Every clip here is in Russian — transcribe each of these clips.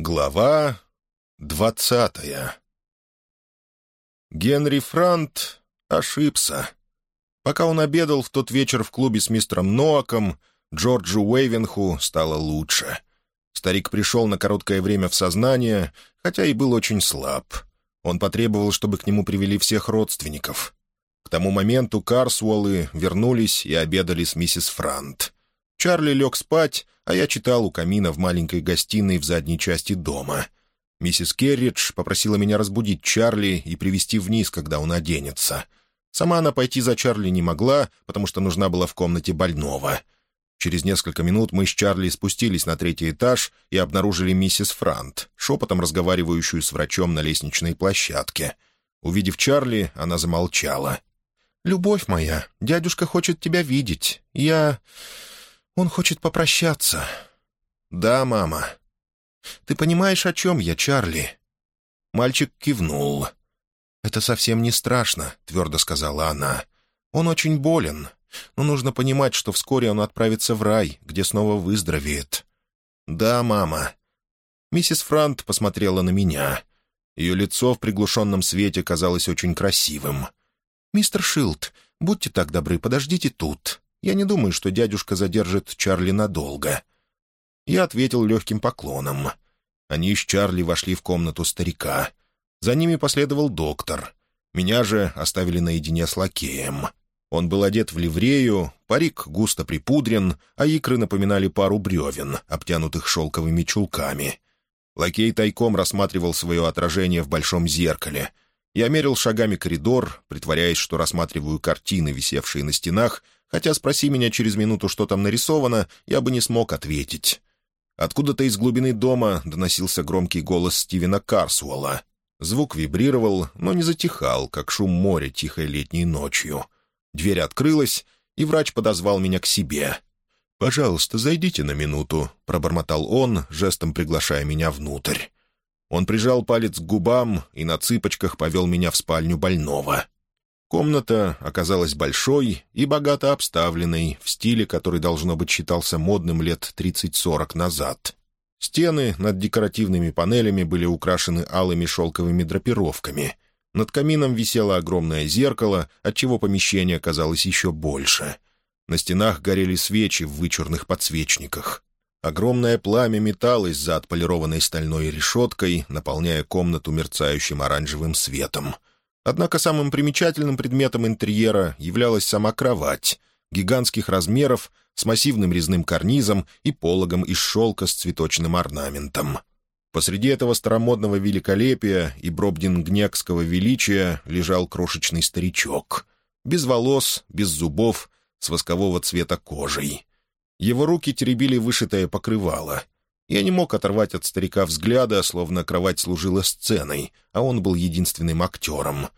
Глава двадцатая Генри Франт ошибся. Пока он обедал в тот вечер в клубе с мистером Ноаком, Джорджу Уэйвенху стало лучше. Старик пришел на короткое время в сознание, хотя и был очень слаб. Он потребовал, чтобы к нему привели всех родственников. К тому моменту Карсуоллы вернулись и обедали с миссис Франт. Чарли лег спать, а я читал у камина в маленькой гостиной в задней части дома. Миссис Керридж попросила меня разбудить Чарли и привести вниз, когда он оденется. Сама она пойти за Чарли не могла, потому что нужна была в комнате больного. Через несколько минут мы с Чарли спустились на третий этаж и обнаружили миссис Франт, шепотом разговаривающую с врачом на лестничной площадке. Увидев Чарли, она замолчала. «Любовь моя, дядюшка хочет тебя видеть. Я... Он хочет попрощаться». «Да, мама». «Ты понимаешь, о чем я, Чарли?» Мальчик кивнул. «Это совсем не страшно», — твердо сказала она. «Он очень болен, но нужно понимать, что вскоре он отправится в рай, где снова выздоровеет». «Да, мама». Миссис Франт посмотрела на меня. Ее лицо в приглушенном свете казалось очень красивым. «Мистер Шилд, будьте так добры, подождите тут. Я не думаю, что дядюшка задержит Чарли надолго». Я ответил легким поклоном. Они с Чарли вошли в комнату старика. За ними последовал доктор. Меня же оставили наедине с лакеем. Он был одет в ливрею, парик густо припудрен, а икры напоминали пару бревен, обтянутых шелковыми чулками. Лакей тайком рассматривал свое отражение в большом зеркале — я мерил шагами коридор, притворяясь, что рассматриваю картины, висевшие на стенах, хотя спроси меня через минуту, что там нарисовано, я бы не смог ответить. Откуда-то из глубины дома доносился громкий голос Стивена Карсуэлла. Звук вибрировал, но не затихал, как шум моря тихой летней ночью. Дверь открылась, и врач подозвал меня к себе. «Пожалуйста, зайдите на минуту», — пробормотал он, жестом приглашая меня внутрь. Он прижал палец к губам и на цыпочках повел меня в спальню больного. Комната оказалась большой и богато обставленной, в стиле, который, должно быть, считался модным лет 30-40 назад. Стены над декоративными панелями были украшены алыми шелковыми драпировками. Над камином висело огромное зеркало, отчего помещение казалось еще больше. На стенах горели свечи в вычурных подсвечниках. Огромное пламя металось за отполированной стальной решеткой, наполняя комнату мерцающим оранжевым светом. Однако самым примечательным предметом интерьера являлась сама кровать, гигантских размеров, с массивным резным карнизом и пологом из шелка с цветочным орнаментом. Посреди этого старомодного великолепия и бробдингнекского величия лежал крошечный старичок. Без волос, без зубов, с воскового цвета кожей. Его руки теребили вышитое покрывало. Я не мог оторвать от старика взгляда, словно кровать служила сценой, а он был единственным актером.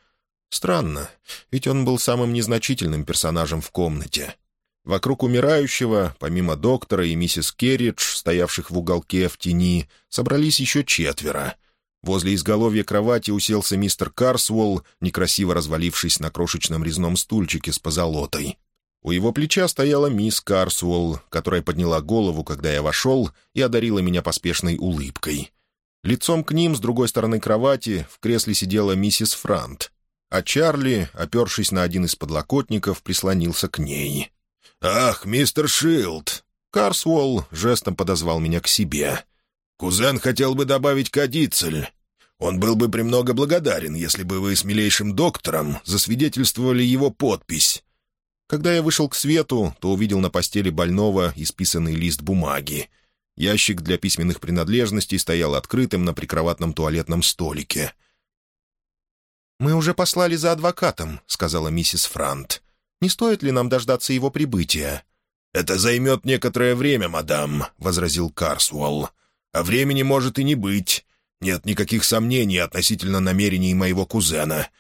Странно, ведь он был самым незначительным персонажем в комнате. Вокруг умирающего, помимо доктора и миссис Керридж, стоявших в уголке в тени, собрались еще четверо. Возле изголовья кровати уселся мистер Карсуолл, некрасиво развалившись на крошечном резном стульчике с позолотой. У его плеча стояла мисс Карсуэлл, которая подняла голову, когда я вошел, и одарила меня поспешной улыбкой. Лицом к ним, с другой стороны кровати, в кресле сидела миссис Франт, а Чарли, опершись на один из подлокотников, прислонился к ней. «Ах, мистер Шилд!» Карсуэлл жестом подозвал меня к себе. «Кузен хотел бы добавить кадицель. Он был бы премного благодарен, если бы вы с милейшим доктором засвидетельствовали его подпись. Когда я вышел к свету, то увидел на постели больного исписанный лист бумаги. Ящик для письменных принадлежностей стоял открытым на прикроватном туалетном столике. «Мы уже послали за адвокатом», — сказала миссис Франт. «Не стоит ли нам дождаться его прибытия?» «Это займет некоторое время, мадам», — возразил Карсуэлл. «А времени может и не быть. Нет никаких сомнений относительно намерений моего кузена.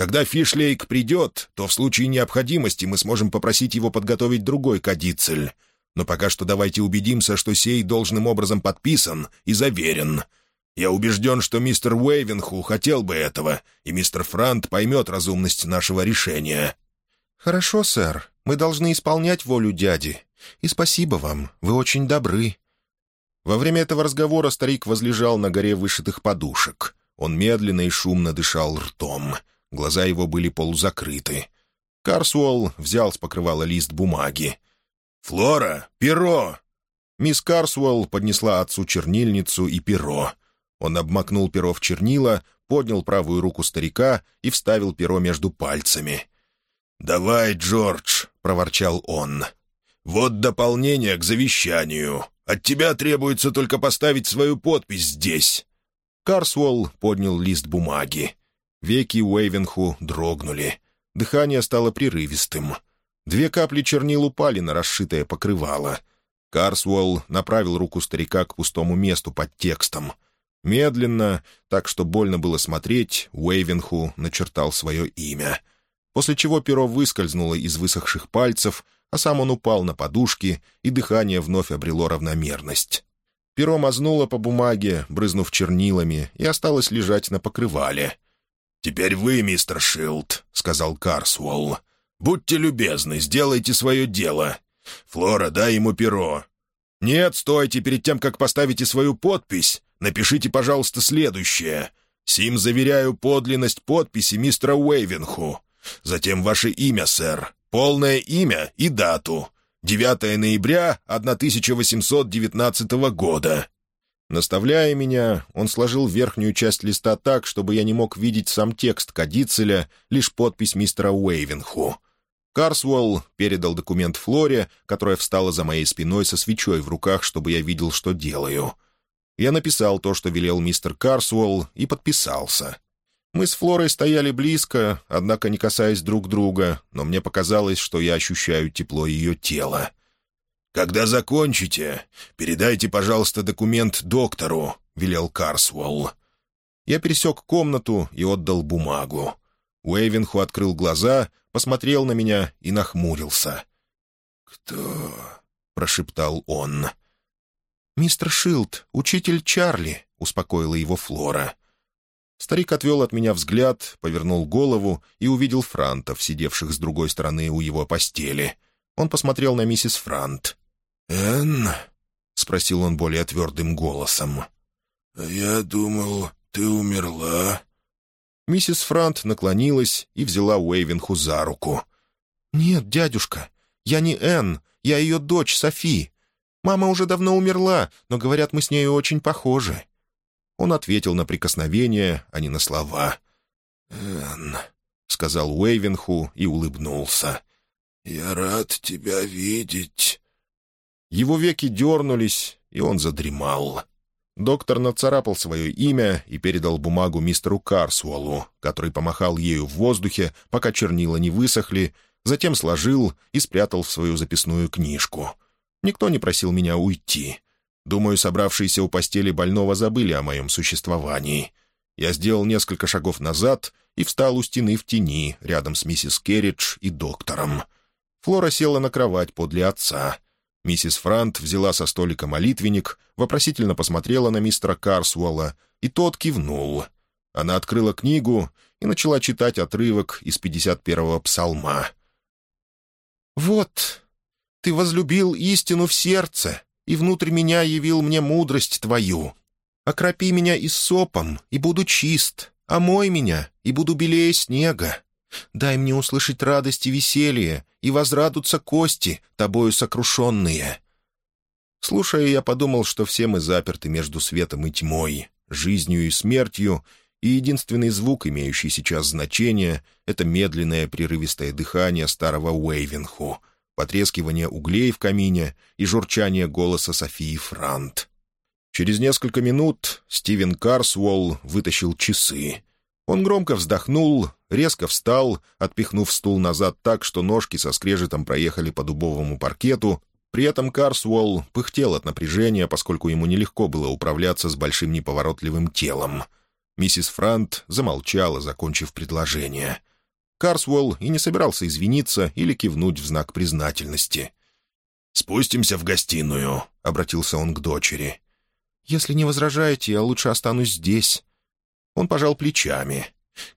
Когда Фишлейк придет, то в случае необходимости мы сможем попросить его подготовить другой кадицель. Но пока что давайте убедимся, что сей должным образом подписан и заверен. Я убежден, что мистер Уэйвенху хотел бы этого, и мистер Франт поймет разумность нашего решения». «Хорошо, сэр. Мы должны исполнять волю дяди. И спасибо вам. Вы очень добры». Во время этого разговора старик возлежал на горе вышитых подушек. Он медленно и шумно дышал ртом. Глаза его были полузакрыты. Карсуолл взял с покрывала лист бумаги. «Флора, перо!» Мисс Карсуэлл поднесла отцу чернильницу и перо. Он обмакнул перо в чернила, поднял правую руку старика и вставил перо между пальцами. «Давай, Джордж!» — проворчал он. «Вот дополнение к завещанию. От тебя требуется только поставить свою подпись здесь». Карсуэлл поднял лист бумаги. Веки Уэйвенху дрогнули. Дыхание стало прерывистым. Две капли чернил упали на расшитое покрывало. Карсуэлл направил руку старика к пустому месту под текстом. Медленно, так что больно было смотреть, Уэйвенху начертал свое имя. После чего перо выскользнуло из высохших пальцев, а сам он упал на подушки, и дыхание вновь обрело равномерность. Перо мазнуло по бумаге, брызнув чернилами, и осталось лежать на покрывале. «Теперь вы, мистер Шилд», — сказал Карсуэлл. «Будьте любезны, сделайте свое дело. «Флора, дай ему перо». «Нет, стойте, перед тем, как поставите свою подпись, напишите, пожалуйста, следующее. Сим заверяю подлинность подписи мистера Уэйвенху. Затем ваше имя, сэр, полное имя и дату. 9 ноября 1819 года». Наставляя меня, он сложил верхнюю часть листа так, чтобы я не мог видеть сам текст кадицеля, лишь подпись мистера Уэйвенху. Карсуэлл передал документ Флоре, которая встала за моей спиной со свечой в руках, чтобы я видел, что делаю. Я написал то, что велел мистер Карсуэлл, и подписался. Мы с Флорой стояли близко, однако не касаясь друг друга, но мне показалось, что я ощущаю тепло ее тела. «Когда закончите, передайте, пожалуйста, документ доктору», — велел Карсуэлл. Я пересек комнату и отдал бумагу. Уэйвенху открыл глаза, посмотрел на меня и нахмурился. «Кто?» — прошептал он. «Мистер Шилд, учитель Чарли», — успокоила его Флора. Старик отвел от меня взгляд, повернул голову и увидел франтов, сидевших с другой стороны у его постели. Он посмотрел на миссис Франт. «Энн?» — спросил он более твердым голосом. «Я думал, ты умерла». Миссис Франт наклонилась и взяла Уэйвенху за руку. «Нет, дядюшка, я не Энн, я ее дочь Софи. Мама уже давно умерла, но, говорят, мы с нею очень похожи». Он ответил на прикосновение, а не на слова. «Энн», — сказал Уэйвенху и улыбнулся. «Я рад тебя видеть». Его веки дернулись, и он задремал. Доктор нацарапал свое имя и передал бумагу мистеру Карсуэллу, который помахал ею в воздухе, пока чернила не высохли, затем сложил и спрятал в свою записную книжку. Никто не просил меня уйти. Думаю, собравшиеся у постели больного забыли о моем существовании. Я сделал несколько шагов назад и встал у стены в тени, рядом с миссис Керридж и доктором. Флора села на кровать подле отца — Миссис Франт взяла со столика молитвенник, вопросительно посмотрела на мистера Карсуэлла, и тот кивнул. Она открыла книгу и начала читать отрывок из 51-го псалма. «Вот, ты возлюбил истину в сердце, и внутрь меня явил мне мудрость твою. Окропи меня и сопом, и буду чист, омой меня, и буду белее снега. Дай мне услышать радость и веселье, и возрадутся кости, тобою сокрушенные». Слушая, я подумал, что все мы заперты между светом и тьмой, жизнью и смертью, и единственный звук, имеющий сейчас значение, — это медленное прерывистое дыхание старого Уэйвенху, потрескивание углей в камине и журчание голоса Софии Франт. Через несколько минут Стивен Карсуолл вытащил часы. Он громко вздохнул, резко встал, отпихнув стул назад так, что ножки со скрежетом проехали по дубовому паркету. При этом Карсуолл пыхтел от напряжения, поскольку ему нелегко было управляться с большим неповоротливым телом. Миссис Франт замолчала, закончив предложение. Карсуэлл и не собирался извиниться или кивнуть в знак признательности. «Спустимся в гостиную», — обратился он к дочери. «Если не возражаете, я лучше останусь здесь». Он пожал плечами.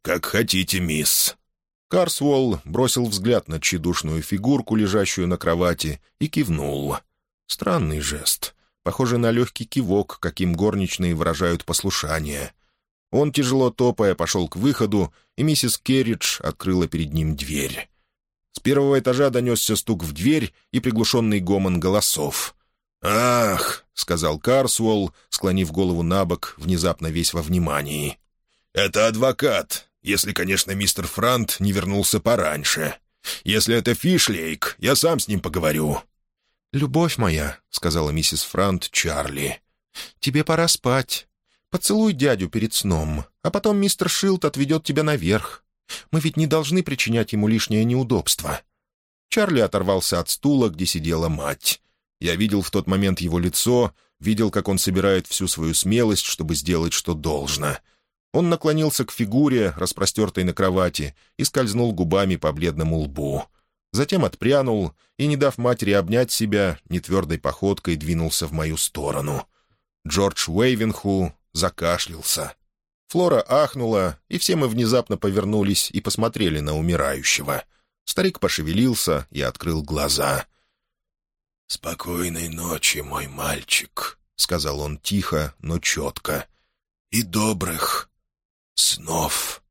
«Как хотите, мисс». Карсуолл бросил взгляд на тщедушную фигурку, лежащую на кровати, и кивнул. Странный жест. похоже на легкий кивок, каким горничные выражают послушание. Он, тяжело топая, пошел к выходу, и миссис Керридж открыла перед ним дверь. С первого этажа донесся стук в дверь и приглушенный гомон голосов. «Ах!» — сказал Карсуолл, склонив голову на бок, внезапно весь во внимании. «Это адвокат, если, конечно, мистер Франт не вернулся пораньше. Если это Фишлейк, я сам с ним поговорю». «Любовь моя», — сказала миссис Франт Чарли, — «тебе пора спать. Поцелуй дядю перед сном, а потом мистер Шилд отведет тебя наверх. Мы ведь не должны причинять ему лишнее неудобство». Чарли оторвался от стула, где сидела мать. Я видел в тот момент его лицо, видел, как он собирает всю свою смелость, чтобы сделать, что должно. Он наклонился к фигуре, распростертой на кровати, и скользнул губами по бледному лбу. Затем отпрянул и, не дав матери обнять себя, нетвердой походкой двинулся в мою сторону. Джордж Уэйвенху закашлялся. Флора ахнула, и все мы внезапно повернулись и посмотрели на умирающего. Старик пошевелился и открыл глаза. «Спокойной ночи, мой мальчик», — сказал он тихо, но четко. «И добрых снов».